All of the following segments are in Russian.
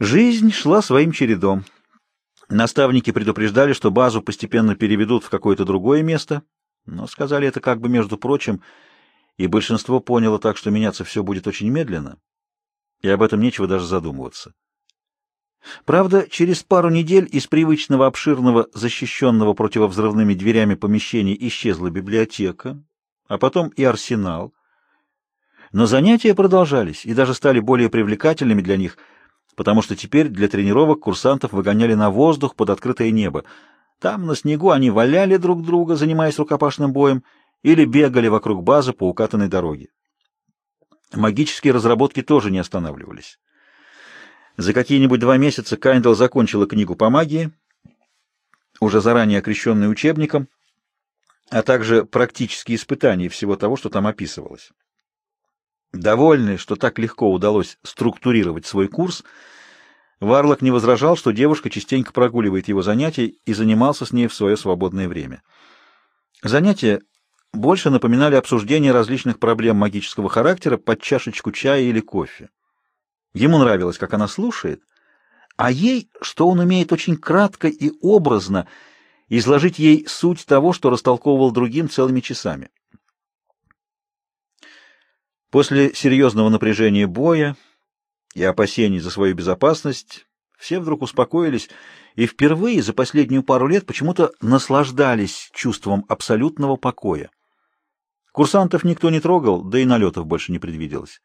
Жизнь шла своим чередом. Наставники предупреждали, что базу постепенно переведут в какое-то другое место, но сказали это как бы между прочим, и большинство поняло так, что меняться все будет очень медленно, и об этом нечего даже задумываться. Правда, через пару недель из привычного обширного, защищенного противовзрывными дверями помещения исчезла библиотека, а потом и арсенал. Но занятия продолжались и даже стали более привлекательными для них – потому что теперь для тренировок курсантов выгоняли на воздух под открытое небо. Там на снегу они валяли друг друга, занимаясь рукопашным боем, или бегали вокруг базы по укатанной дороге. Магические разработки тоже не останавливались. За какие-нибудь два месяца Кайндал закончила книгу по магии, уже заранее окрещенную учебником, а также практические испытания всего того, что там описывалось. Довольный, что так легко удалось структурировать свой курс, Варлок не возражал, что девушка частенько прогуливает его занятия и занимался с ней в свое свободное время. Занятия больше напоминали обсуждение различных проблем магического характера под чашечку чая или кофе. Ему нравилось, как она слушает, а ей, что он умеет очень кратко и образно изложить ей суть того, что растолковывал другим целыми часами. После серьезного напряжения боя и опасений за свою безопасность все вдруг успокоились и впервые за последнюю пару лет почему-то наслаждались чувством абсолютного покоя. Курсантов никто не трогал, да и налетов больше не предвиделось.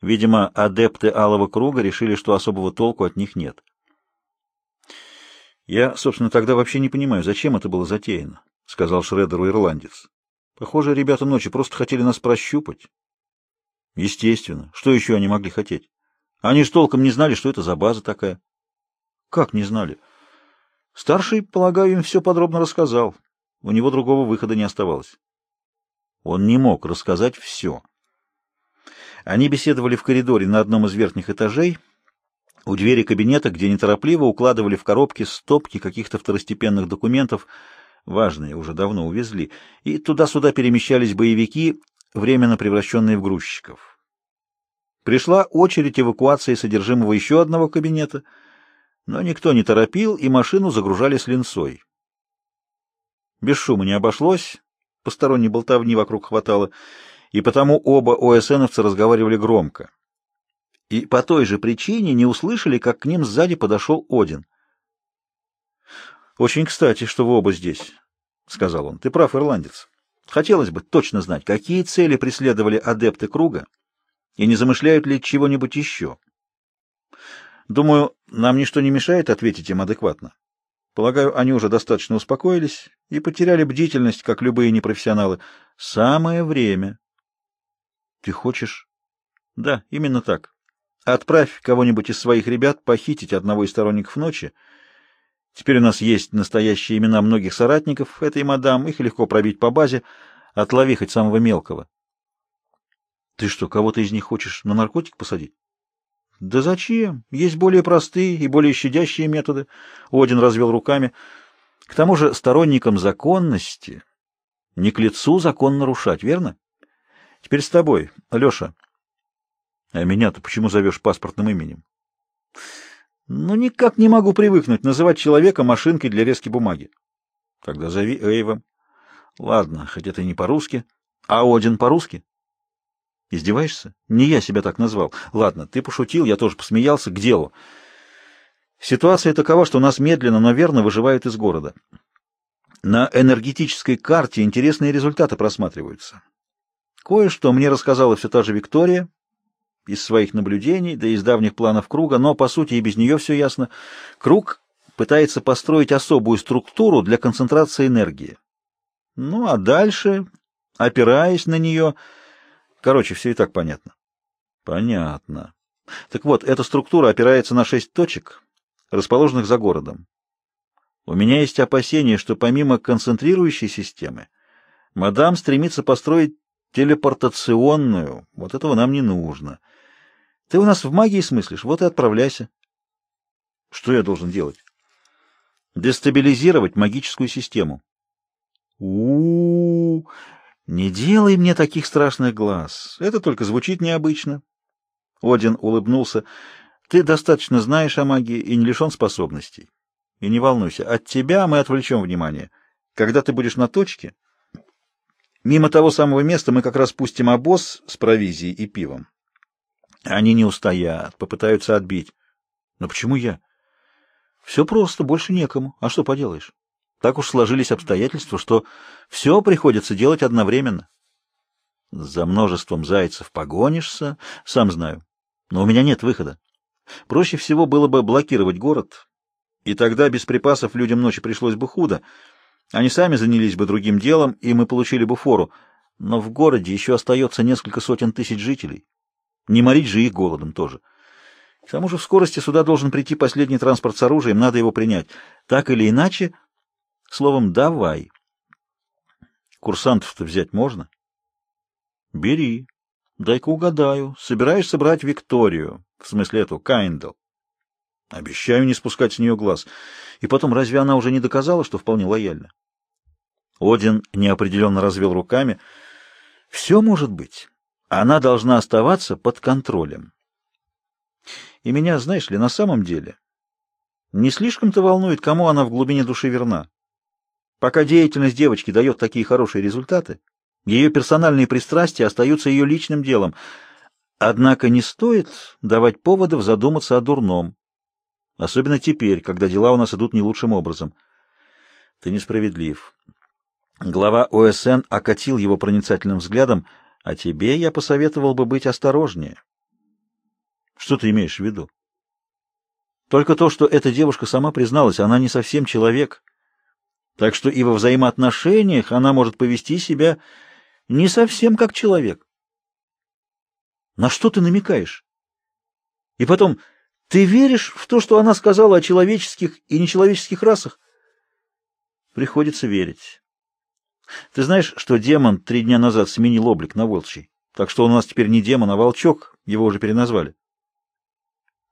Видимо, адепты Алого Круга решили, что особого толку от них нет. «Я, собственно, тогда вообще не понимаю, зачем это было затеяно», — сказал Шредеру ирландец. «Похоже, ребята ночи просто хотели нас прощупать». Естественно. Что еще они могли хотеть? Они ж толком не знали, что это за база такая. Как не знали? Старший, полагаю, им все подробно рассказал. У него другого выхода не оставалось. Он не мог рассказать все. Они беседовали в коридоре на одном из верхних этажей, у двери кабинета, где неторопливо укладывали в коробки стопки каких-то второстепенных документов, важные, уже давно увезли, и туда-сюда перемещались боевики, временно превращенные в грузчиков. Пришла очередь эвакуации содержимого еще одного кабинета, но никто не торопил, и машину загружали с линцой. Без шума не обошлось, посторонней болтовни вокруг хватало, и потому оба ОСНовца разговаривали громко. И по той же причине не услышали, как к ним сзади подошел Один. «Очень кстати, что вы оба здесь», — сказал он. «Ты прав, ирландец. Хотелось бы точно знать, какие цели преследовали адепты круга и не замышляют ли чего-нибудь еще. Думаю, нам ничто не мешает ответить им адекватно. Полагаю, они уже достаточно успокоились и потеряли бдительность, как любые непрофессионалы. Самое время. Ты хочешь? Да, именно так. Отправь кого-нибудь из своих ребят похитить одного из сторонников ночи — Теперь у нас есть настоящие имена многих соратников этой мадам, их легко пробить по базе, отлови хоть самого мелкого. Ты что, кого-то из них хочешь на наркотик посадить? Да зачем? Есть более простые и более щадящие методы. Один развел руками. К тому же сторонникам законности не к лицу закон нарушать, верно? Теперь с тобой, Леша. А меня-то почему зовешь паспортным именем? Но ну, никак не могу привыкнуть называть человека машинкой для резки бумаги. Тогда зови Эйва. Ладно, хоть это не по-русски. А Один по-русски? Издеваешься? Не я себя так назвал. Ладно, ты пошутил, я тоже посмеялся. К делу. Ситуация такова, что нас медленно, но верно выживают из города. На энергетической карте интересные результаты просматриваются. Кое-что мне рассказала все та же Виктория, из своих наблюдений, да и из давних планов круга, но, по сути, и без нее все ясно. Круг пытается построить особую структуру для концентрации энергии. Ну, а дальше, опираясь на нее... Короче, все и так понятно. Понятно. Так вот, эта структура опирается на шесть точек, расположенных за городом. У меня есть опасение, что помимо концентрирующей системы, мадам стремится построить телепортационную. Вот этого нам не нужно. Ты у нас в магии смыслишь, вот и отправляйся. Что я должен делать? Дестабилизировать магическую систему. у, -у, -у Не делай мне таких страшных глаз. Это только звучит необычно. Один улыбнулся. Ты достаточно знаешь о магии и не лишен способностей. И не волнуйся, от тебя мы отвлечем внимание. Когда ты будешь на точке, мимо того самого места мы как раз пустим обоз с провизией и пивом. Они не устоят, попытаются отбить. Но почему я? Все просто, больше некому. А что поделаешь? Так уж сложились обстоятельства, что все приходится делать одновременно. За множеством зайцев погонишься, сам знаю. Но у меня нет выхода. Проще всего было бы блокировать город, и тогда без припасов людям ночи пришлось бы худо. Они сами занялись бы другим делом, и мы получили бы фору. Но в городе еще остается несколько сотен тысяч жителей. Не морить же их голодом тоже. К тому же в скорости сюда должен прийти последний транспорт с оружием, надо его принять. Так или иначе, словом, давай. Курсантов-то взять можно? Бери. Дай-ка угадаю. Собираешься брать Викторию, в смысле эту, Кайндл. Обещаю не спускать с нее глаз. И потом, разве она уже не доказала, что вполне лояльна? Один неопределенно развел руками. Все может быть. Она должна оставаться под контролем. И меня, знаешь ли, на самом деле не слишком-то волнует, кому она в глубине души верна. Пока деятельность девочки дает такие хорошие результаты, ее персональные пристрастия остаются ее личным делом. Однако не стоит давать поводов задуматься о дурном. Особенно теперь, когда дела у нас идут не лучшим образом. Ты несправедлив. Глава ОСН окатил его проницательным взглядом, а тебе я посоветовал бы быть осторожнее. Что ты имеешь в виду? Только то, что эта девушка сама призналась, она не совсем человек. Так что и во взаимоотношениях она может повести себя не совсем как человек. На что ты намекаешь? И потом, ты веришь в то, что она сказала о человеческих и нечеловеческих расах? Приходится верить. Ты знаешь, что демон три дня назад сменил облик на волчий? Так что он у нас теперь не демон, а волчок, его уже переназвали.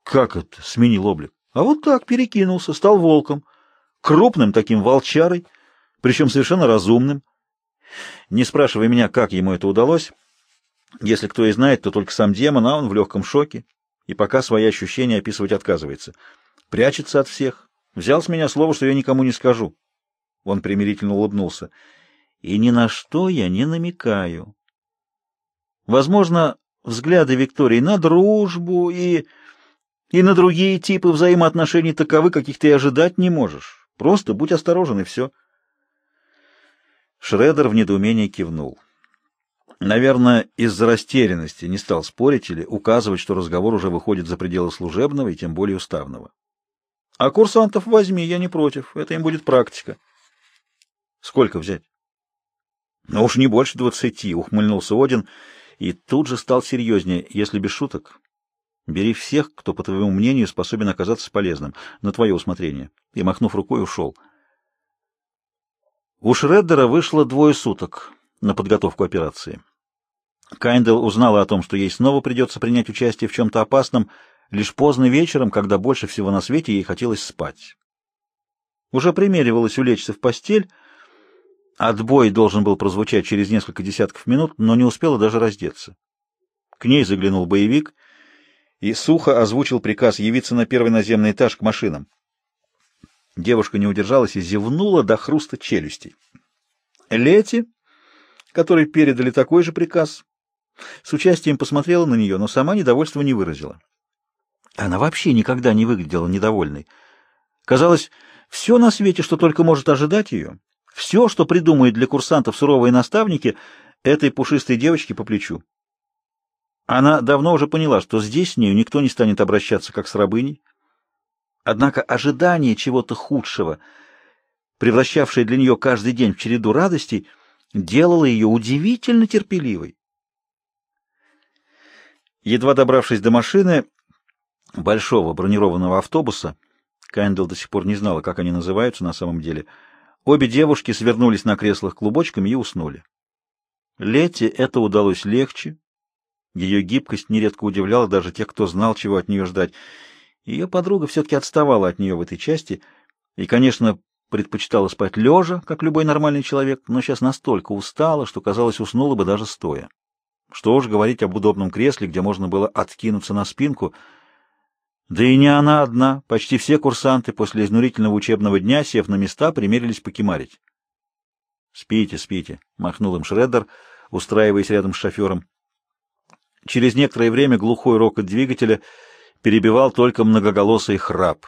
Как это сменил облик? А вот так перекинулся, стал волком, крупным таким волчарой, причем совершенно разумным. Не спрашивай меня, как ему это удалось. Если кто и знает, то только сам демон, а он в легком шоке, и пока свои ощущения описывать отказывается. Прячется от всех. Взял с меня слово, что я никому не скажу. Он примирительно улыбнулся. И ни на что я не намекаю. Возможно, взгляды Виктории на дружбу и... и на другие типы взаимоотношений таковы, каких ты и ожидать не можешь. Просто будь осторожен, и все. Шредер в недоумении кивнул. Наверное, из-за растерянности не стал спорить или указывать, что разговор уже выходит за пределы служебного и тем более уставного. А курсантов возьми, я не против, это им будет практика. Сколько взять? Ну уж не больше двадцати, ухмыльнулся Один и тут же стал серьезнее, если без шуток. Бери всех, кто, по твоему мнению, способен оказаться полезным, на твое усмотрение. И, махнув рукой, ушел. У Шреддера вышло двое суток на подготовку операции. Кайндел узнала о том, что ей снова придется принять участие в чем-то опасном, лишь поздно вечером, когда больше всего на свете ей хотелось спать. Уже примеривалась улечься в постель, отбой должен был прозвучать через несколько десятков минут, но не успела даже раздеться. К ней заглянул боевик и сухо озвучил приказ явиться на первый наземный этаж к машинам. Девушка не удержалась и зевнула до хруста челюстей. Лети, которой передали такой же приказ, с участием посмотрела на нее, но сама недовольства не выразила. Она вообще никогда не выглядела недовольной. Казалось, все на свете, что только может ожидать ее, все, что придумают для курсантов суровые наставники, этой пушистой девочке по плечу. Она давно уже поняла, что здесь с нею никто не станет обращаться как с рабыней, Однако ожидание чего-то худшего, превращавшее для нее каждый день в череду радостей, делало ее удивительно терпеливой. Едва добравшись до машины, большого бронированного автобуса, Кайндл до сих пор не знала, как они называются на самом деле, обе девушки свернулись на креслах клубочками и уснули. Лете это удалось легче. Ее гибкость нередко удивляла даже тех, кто знал, чего от нее ждать. Ее подруга все-таки отставала от нее в этой части и, конечно, предпочитала спать лежа, как любой нормальный человек, но сейчас настолько устала, что, казалось, уснула бы даже стоя. Что уж говорить об удобном кресле, где можно было откинуться на спинку. Да и не она одна. Почти все курсанты после изнурительного учебного дня, сев на места, примерились покемарить. «Спите, спите», — махнул им Шреддер, устраиваясь рядом с шофером. Через некоторое время глухой рокот двигателя перебивал только многоголосый храп.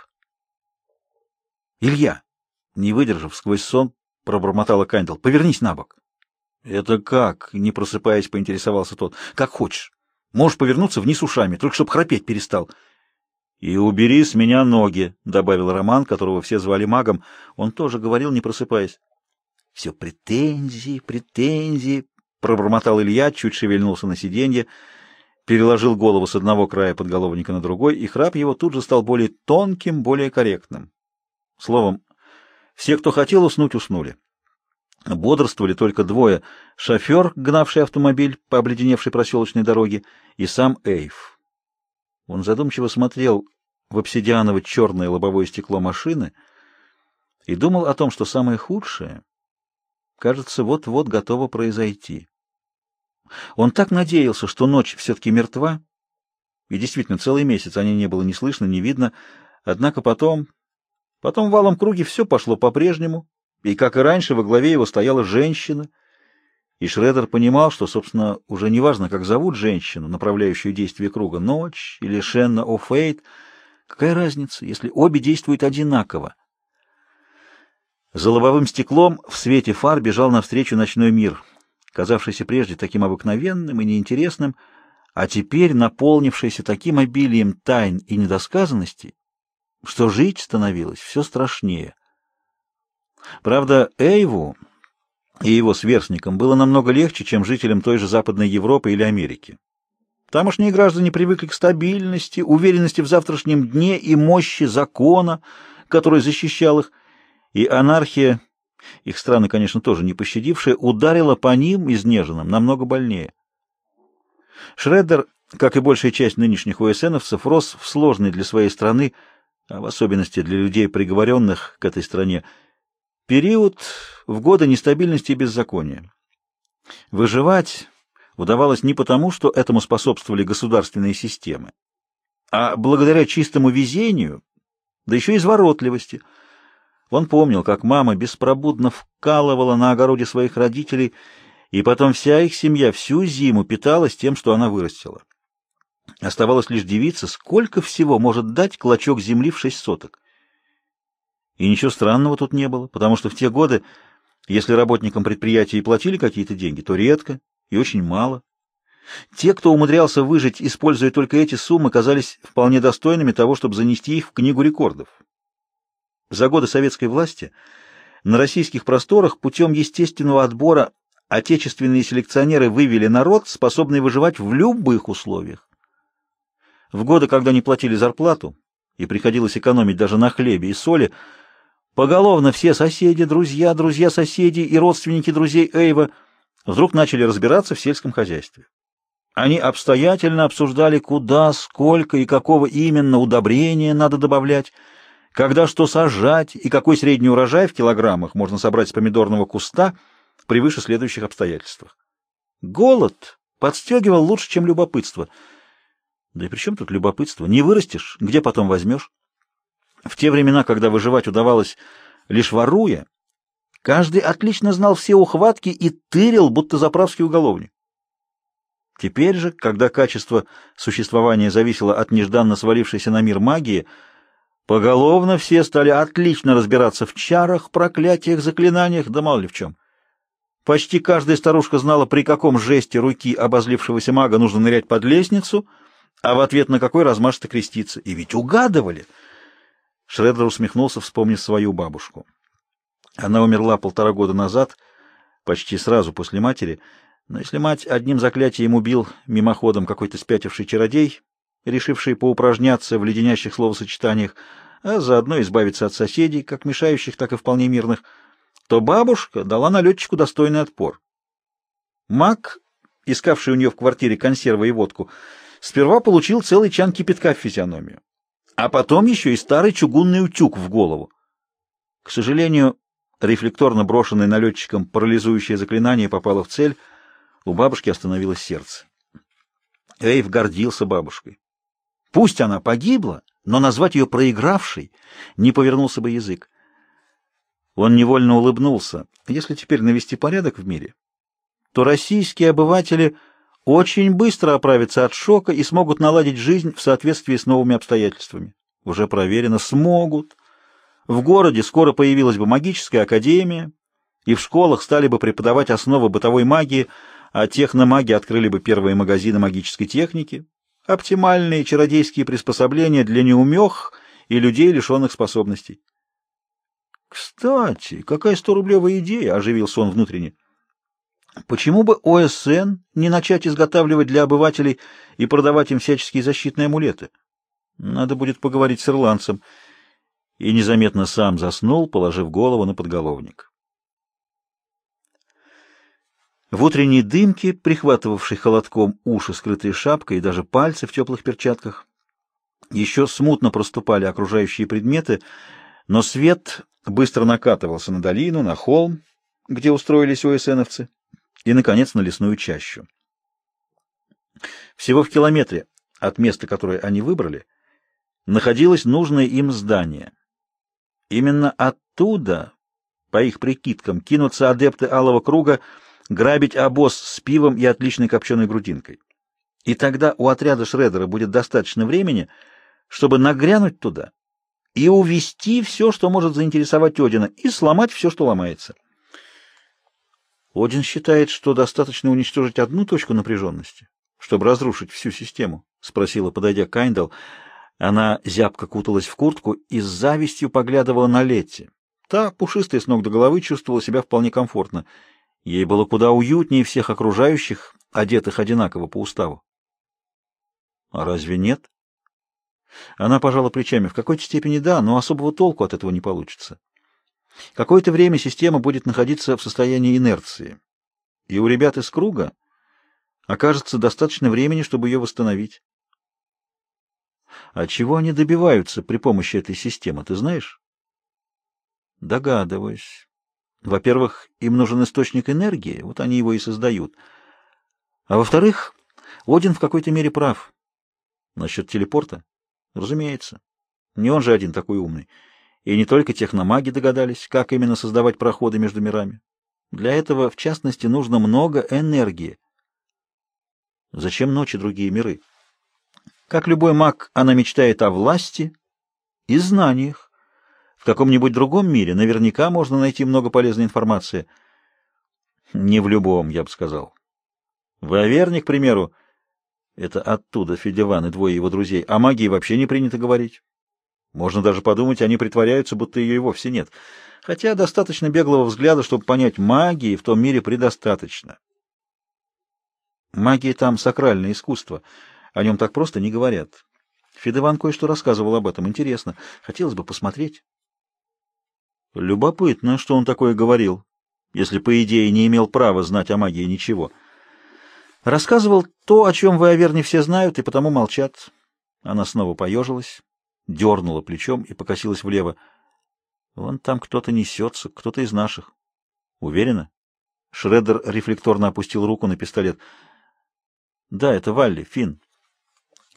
«Илья!» — не выдержав сквозь сон, пробормотала Кандел. «Повернись на бок». «Это как?» — не просыпаясь, поинтересовался тот. «Как хочешь. Можешь повернуться вниз ушами, только чтоб храпеть перестал». «И убери с меня ноги», — добавил Роман, которого все звали магом. Он тоже говорил, не просыпаясь. «Все претензии, претензии», — пробормотал Илья, чуть шевельнулся на сиденье, переложил голову с одного края подголовника на другой, и храп его тут же стал более тонким, более корректным. Словом, все, кто хотел уснуть, уснули. Бодрствовали только двое — шофер, гнавший автомобиль по обледеневшей проселочной дороге, и сам Эйв. Он задумчиво смотрел в обсидианово-черное лобовое стекло машины и думал о том, что самое худшее, кажется, вот-вот готово произойти. Он так надеялся, что ночь все-таки мертва, и действительно целый месяц о ней не было ни слышно, ни видно, однако потом, потом в валом круге все пошло по-прежнему, и, как и раньше, во главе его стояла женщина, и Шредер понимал, что, собственно, уже не важно, как зовут женщину, направляющую действие круга, Ночь или Шенна О'Фейт, какая разница, если обе действуют одинаково. За лобовым стеклом в свете фар бежал навстречу ночной мир, казавшийся прежде таким обыкновенным и неинтересным, а теперь наполнившийся таким обилием тайн и недосказанностей, что жить становилось все страшнее. Правда, Эйву и его сверстникам было намного легче, чем жителям той же Западной Европы или Америки. Тамошние граждане привыкли к стабильности, уверенности в завтрашнем дне и мощи закона, который защищал их, и анархия, их страны, конечно, тоже не пощадившая, ударила по ним, изнеженным, намного больнее. Шреддер, как и большая часть нынешних УСНовцев, рос в сложной для своей страны, а в особенности для людей, приговоренных к этой стране, Период в годы нестабильности и беззакония. Выживать удавалось не потому, что этому способствовали государственные системы, а благодаря чистому везению, да еще и изворотливости. Он помнил, как мама беспробудно вкалывала на огороде своих родителей, и потом вся их семья всю зиму питалась тем, что она вырастила. Оставалось лишь дивиться, сколько всего может дать клочок земли в шесть соток. И ничего странного тут не было, потому что в те годы, если работникам предприятия и платили какие-то деньги, то редко и очень мало. Те, кто умудрялся выжить, используя только эти суммы, казались вполне достойными того, чтобы занести их в книгу рекордов. За годы советской власти на российских просторах путем естественного отбора отечественные селекционеры вывели народ, способный выживать в любых условиях. В годы, когда не платили зарплату и приходилось экономить даже на хлебе и соли, Поголовно все соседи, друзья, друзья соседей и родственники друзей Эйва вдруг начали разбираться в сельском хозяйстве. Они обстоятельно обсуждали, куда, сколько и какого именно удобрения надо добавлять, когда что сажать и какой средний урожай в килограммах можно собрать с помидорного куста при выше следующих обстоятельствах. Голод подстегивал лучше, чем любопытство. Да и при чем тут любопытство? Не вырастешь, где потом возьмешь? В те времена, когда выживать удавалось лишь воруя, каждый отлично знал все ухватки и тырил, будто заправский уголовник. Теперь же, когда качество существования зависело от нежданно свалившейся на мир магии, поголовно все стали отлично разбираться в чарах, проклятиях, заклинаниях, да мало ли в чем. Почти каждая старушка знала, при каком жесте руки обозлившегося мага нужно нырять под лестницу, а в ответ на какой размашисто креститься. И ведь угадывали — Шреддер усмехнулся, вспомнив свою бабушку. Она умерла полтора года назад, почти сразу после матери, но если мать одним заклятием убил мимоходом какой-то спятивший чародей, решивший поупражняться в леденящих словосочетаниях, а заодно избавиться от соседей, как мешающих, так и вполне мирных, то бабушка дала налетчику достойный отпор. Мак, искавший у нее в квартире консервы и водку, сперва получил целый чан кипятка в физиономию а потом еще и старый чугунный утюг в голову. К сожалению, рефлекторно брошенное налетчиком парализующее заклинание попало в цель, у бабушки остановилось сердце. Эйв гордился бабушкой. Пусть она погибла, но назвать ее проигравшей не повернулся бы язык. Он невольно улыбнулся. Если теперь навести порядок в мире, то российские обыватели очень быстро оправятся от шока и смогут наладить жизнь в соответствии с новыми обстоятельствами. Уже проверено, смогут. В городе скоро появилась бы магическая академия, и в школах стали бы преподавать основы бытовой магии, а техномаги открыли бы первые магазины магической техники, оптимальные чародейские приспособления для неумех и людей, лишенных способностей. «Кстати, какая сторублевая идея!» — оживился он внутренне. «Почему бы ОСН не начать изготавливать для обывателей и продавать им всяческие защитные амулеты? Надо будет поговорить с ирландцем». И незаметно сам заснул, положив голову на подголовник. В утренней дымке, прихватывавшей холодком уши, скрытые шапкой и даже пальцы в теплых перчатках, еще смутно проступали окружающие предметы, но свет быстро накатывался на долину, на холм, где устроились ОСНовцы, и, наконец, на лесную чащу. Всего в километре от места, которое они выбрали, находилось нужное им здание. Именно оттуда, по их прикидкам, кинутся адепты Алого Круга грабить обоз с пивом и отличной копченой грудинкой. И тогда у отряда Шредера будет достаточно времени, чтобы нагрянуть туда и увести все, что может заинтересовать Одина, и сломать все, что ломается. Один считает, что достаточно уничтожить одну точку напряженности, чтобы разрушить всю систему, — спросила, подойдя Кайндал. Она зябко куталась в куртку и с завистью поглядывала на Летти. Та, пушистая с ног до головы, чувствовала себя вполне комфортно. Ей было куда уютнее всех окружающих, одетых одинаково по уставу. — А разве нет? Она пожала плечами. В какой-то степени да, но особого толку от этого не получится. Какое-то время система будет находиться в состоянии инерции, и у ребят из круга окажется достаточно времени, чтобы ее восстановить. А чего они добиваются при помощи этой системы, ты знаешь? Догадываюсь. Во-первых, им нужен источник энергии, вот они его и создают. А во-вторых, Один в какой-то мере прав. Насчет телепорта? Разумеется. Не он же один такой умный. И не только техномаги догадались, как именно создавать проходы между мирами. Для этого, в частности, нужно много энергии. Зачем ночи другие миры? Как любой маг, она мечтает о власти и знаниях. В каком-нибудь другом мире наверняка можно найти много полезной информации. Не в любом, я бы сказал. В Аверне, к примеру, это оттуда Федеван и двое его друзей. О магии вообще не принято говорить. Можно даже подумать, они притворяются, будто ее и вовсе нет. Хотя достаточно беглого взгляда, чтобы понять, магии в том мире предостаточно. Магия там сакральное искусство. О нем так просто не говорят. Федеван кое-что рассказывал об этом. Интересно. Хотелось бы посмотреть. Любопытно, что он такое говорил, если, по идее, не имел права знать о магии ничего. — Рассказывал то, о чем вы, Аверне, все знают, и потому молчат. Она снова поежилась, дернула плечом и покосилась влево. Вон там кто-то несется, кто-то из наших. Уверена? Шреддер рефлекторно опустил руку на пистолет. Да, это Валли, Финн.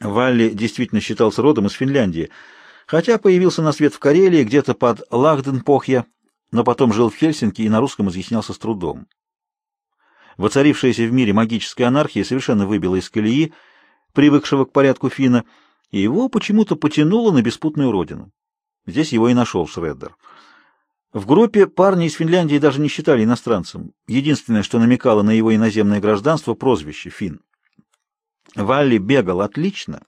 Валли действительно считался родом из Финляндии, хотя появился на свет в Карелии, где-то под Лахденпохья, но потом жил в Хельсинки и на русском изъяснялся с трудом. Воцарившаяся в мире магическая анархия совершенно выбила из колеи привыкшего к порядку Фина, и его почему-то потянуло на беспутную родину. Здесь его и нашел Шреддер. В группе парни из Финляндии даже не считали иностранцем. Единственное, что намекало на его иноземное гражданство, прозвище Фин. Валли бегал отлично,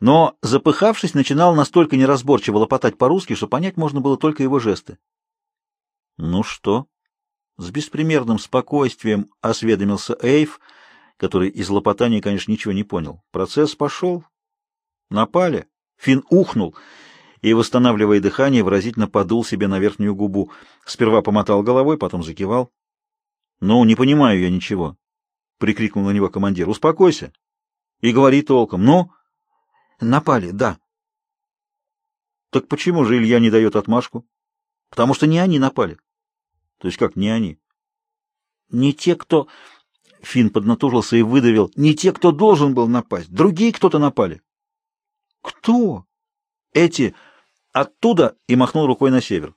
но, запыхавшись, начинал настолько неразборчиво лопотать по-русски, что понять можно было только его жесты. «Ну что?» С беспримерным спокойствием осведомился Эйв, который из лопотания, конечно, ничего не понял. Процесс пошел. Напали. Фин ухнул и, восстанавливая дыхание, выразительно подул себе на верхнюю губу. Сперва помотал головой, потом закивал. — Ну, не понимаю я ничего, — прикрикнул на него командир. — Успокойся. И говори толком. Ну? — Напали, да. — Так почему же Илья не дает отмашку? — Потому что не они напали. То есть как не они? Не те, кто... Финн поднатужился и выдавил. Не те, кто должен был напасть. Другие кто-то напали. Кто? Эти оттуда и махнул рукой на север.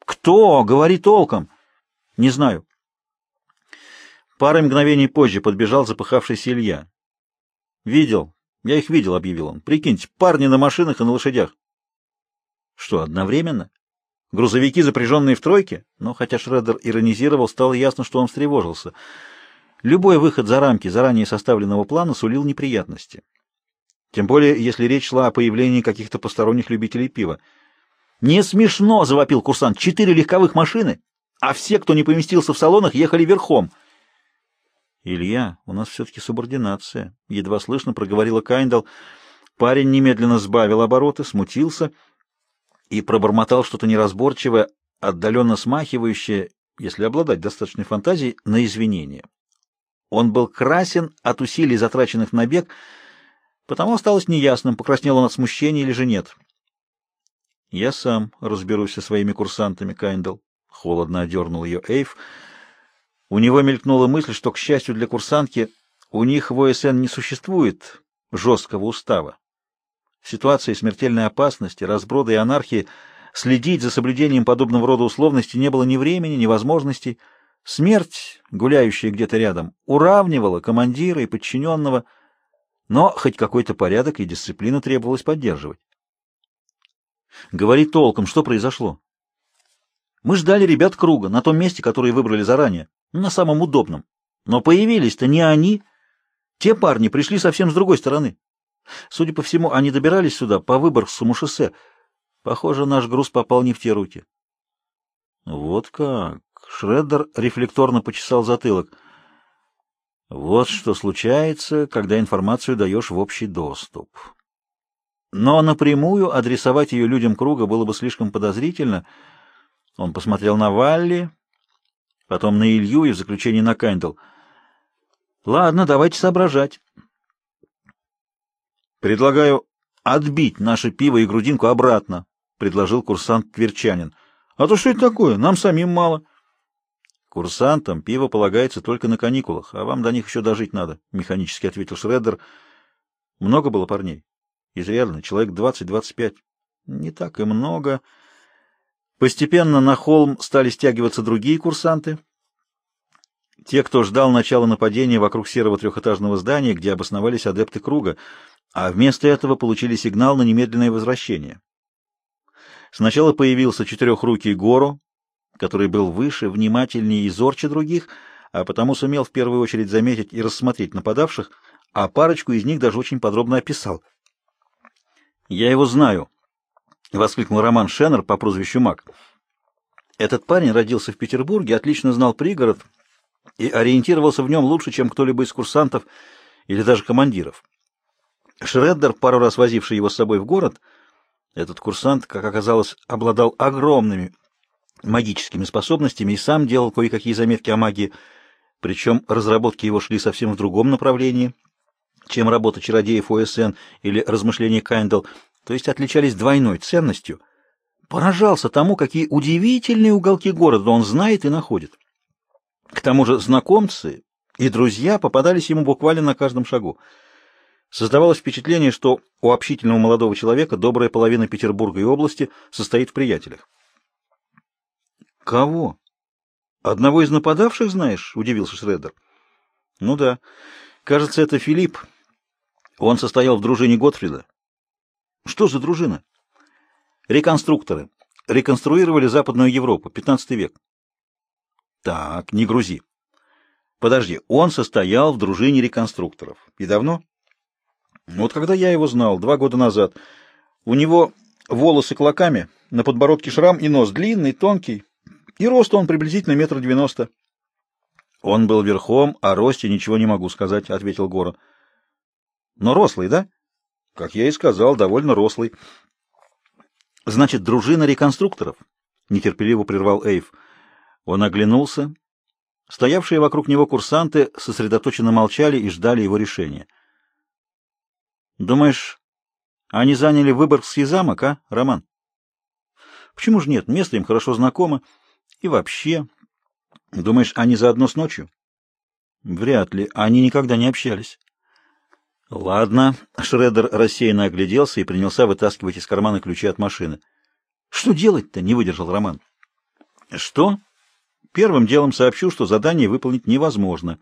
Кто? Говори толком. Не знаю. Парой мгновений позже подбежал запыхавшийся Илья. Видел. Я их видел, объявил он. Прикиньте, парни на машинах и на лошадях. Что, одновременно? Грузовики, запряженные в тройке? Но хотя Шреддер иронизировал, стало ясно, что он встревожился. Любой выход за рамки заранее составленного плана сулил неприятности. Тем более, если речь шла о появлении каких-то посторонних любителей пива. «Не смешно!» — завопил курсант. «Четыре легковых машины, а все, кто не поместился в салонах, ехали верхом». «Илья, у нас все-таки субординация», — едва слышно проговорила Кайндал. Парень немедленно сбавил обороты, смутился и пробормотал что-то неразборчивое, отдаленно смахивающее, если обладать достаточной фантазией, на извинение. Он был красен от усилий, затраченных на бег, потому осталось неясным, покраснел он от смущения или же нет. «Я сам разберусь со своими курсантами, Кайндл», — холодно одернул ее Эйв. У него мелькнула мысль, что, к счастью для курсантки, у них в ОСН не существует жесткого устава. В ситуации смертельной опасности, разброда и анархии следить за соблюдением подобного рода условностей не было ни времени, ни возможностей. Смерть, гуляющая где-то рядом, уравнивала командира и подчиненного, но хоть какой-то порядок и дисциплину требовалось поддерживать. Говори толком, что произошло? Мы ждали ребят круга, на том месте, которое выбрали заранее, на самом удобном. Но появились-то не они. Те парни пришли совсем с другой стороны. Судя по всему, они добирались сюда по Выборгскому шоссе. Похоже, наш груз попал не в те руки. Вот как. Шреддер рефлекторно почесал затылок. Вот что случается, когда информацию даешь в общий доступ. Но напрямую адресовать ее людям круга было бы слишком подозрительно. Он посмотрел на Валли, потом на Илью и в заключение на Кайндл. Ладно, давайте соображать. Предлагаю отбить наше пиво и грудинку обратно, предложил курсант Тверчанин. А то что это такое? Нам самим мало. Курсантам пиво полагается только на каникулах, а вам до них еще дожить надо, механически ответил Шреддер. Много было парней. Изрядно, человек двадцать-двадцать пять. Не так и много. Постепенно на холм стали стягиваться другие курсанты. Те, кто ждал начала нападения вокруг серого трехэтажного здания, где обосновались адепты круга, а вместо этого получили сигнал на немедленное возвращение. Сначала появился четырехрукий Гору, который был выше, внимательнее и зорче других, а потому сумел в первую очередь заметить и рассмотреть нападавших, а парочку из них даже очень подробно описал — «Я его знаю», — воскликнул Роман Шеннер по прозвищу Мак. Этот парень родился в Петербурге, отлично знал пригород и ориентировался в нем лучше, чем кто-либо из курсантов или даже командиров. Шреддер, пару раз возивший его с собой в город, этот курсант, как оказалось, обладал огромными магическими способностями и сам делал кое-какие заметки о магии, причем разработки его шли совсем в другом направлении — чем работа чародеев ОСН или размышления Кайндл, то есть отличались двойной ценностью, поражался тому, какие удивительные уголки города он знает и находит. К тому же знакомцы и друзья попадались ему буквально на каждом шагу. Создавалось впечатление, что у общительного молодого человека добрая половина Петербурга и области состоит в приятелях. «Кого? Одного из нападавших знаешь?» — удивился Шреддер. «Ну да. Кажется, это Филипп, он состоял в дружине Готфрида. Что за дружина? Реконструкторы. Реконструировали Западную Европу, 15 век. Так, не грузи. Подожди, он состоял в дружине реконструкторов. И давно? Вот когда я его знал, два года назад. У него волосы клоками, на подбородке шрам и нос длинный, тонкий. И рост он приблизительно метр девяносто. Он был верхом, о росте ничего не могу сказать, — ответил Гора. Но рослый, да? Как я и сказал, довольно рослый. Значит, дружина реконструкторов? Нетерпеливо прервал Эйв. Он оглянулся. Стоявшие вокруг него курсанты сосредоточенно молчали и ждали его решения. Думаешь, они заняли Выборгский замок, а, Роман? Почему же нет? Место им хорошо знакомо. И вообще... Думаешь, они заодно с ночью? Вряд ли. Они никогда не общались. Ладно. Шредер рассеянно огляделся и принялся вытаскивать из кармана ключи от машины. Что делать-то? Не выдержал Роман. Что? Первым делом сообщу, что задание выполнить невозможно.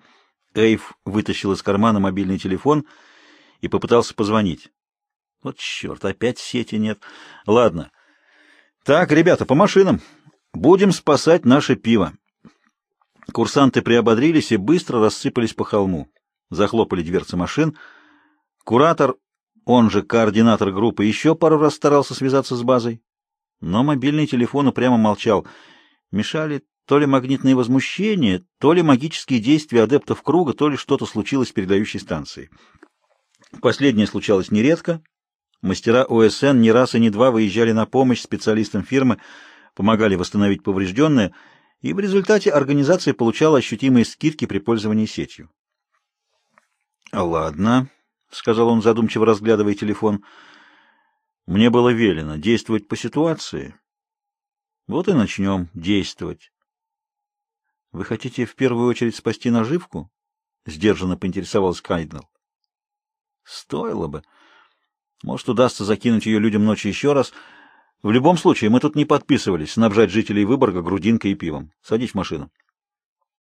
Эйв вытащил из кармана мобильный телефон и попытался позвонить. Вот черт, опять сети нет. Ладно. Так, ребята, по машинам. Будем спасать наше пиво. Курсанты приободрились и быстро рассыпались по холму. Захлопали дверцы машин. Куратор, он же координатор группы, еще пару раз старался связаться с базой. Но мобильный телефон упрямо молчал. Мешали то ли магнитные возмущения, то ли магические действия адептов круга, то ли что-то случилось с передающей станцией. Последнее случалось нередко. Мастера ОСН не раз и не два выезжали на помощь специалистам фирмы, помогали восстановить поврежденное, и в результате организация получала ощутимые скидки при пользовании сетью. «Ладно», — сказал он, задумчиво разглядывая телефон, — «мне было велено действовать по ситуации. Вот и начнем действовать». «Вы хотите в первую очередь спасти наживку?» — сдержанно поинтересовался Кайднелл. «Стоило бы. Может, удастся закинуть ее людям ночью еще раз. В любом случае, мы тут не подписывались снабжать жителей Выборга грудинкой и пивом. Садись в машину».